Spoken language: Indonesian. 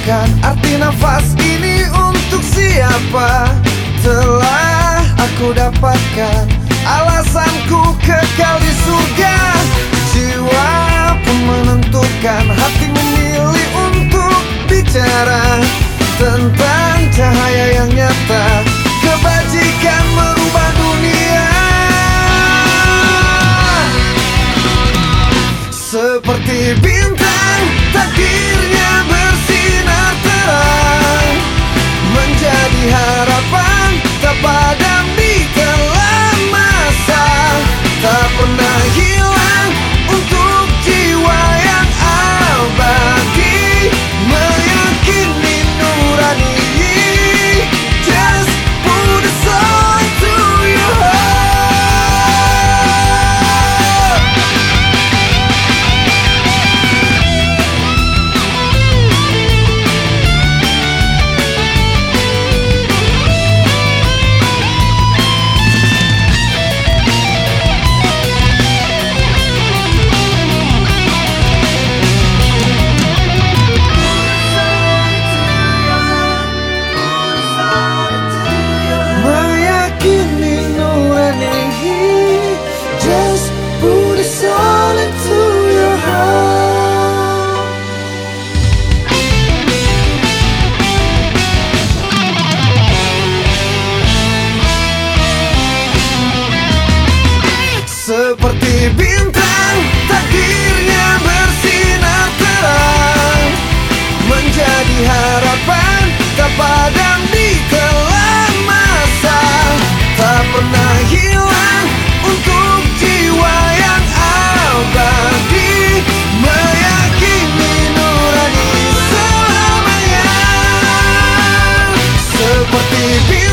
Tanyakan arti nafas ini untuk siapa? Telah aku dapatkan alasanku kekal di surga. Jiwa pun menentukan hati memilih untuk bicara Tentang cahaya yang nyata. Kebajikan merubah dunia. Seperti bintang takdir bintang takdirnya bersinar terang. Menjadi harapan kepada di kelam masa. Tak pernah hilang untuk jiwa yang abadi. Meyakini nurani selamanya. Seperti bintang